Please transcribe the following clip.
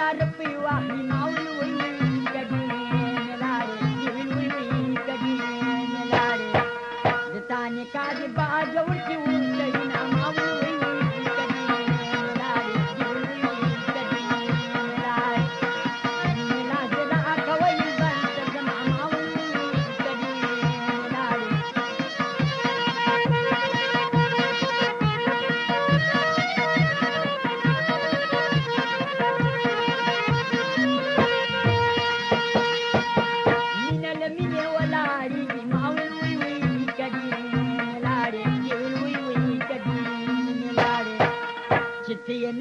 lara piwahina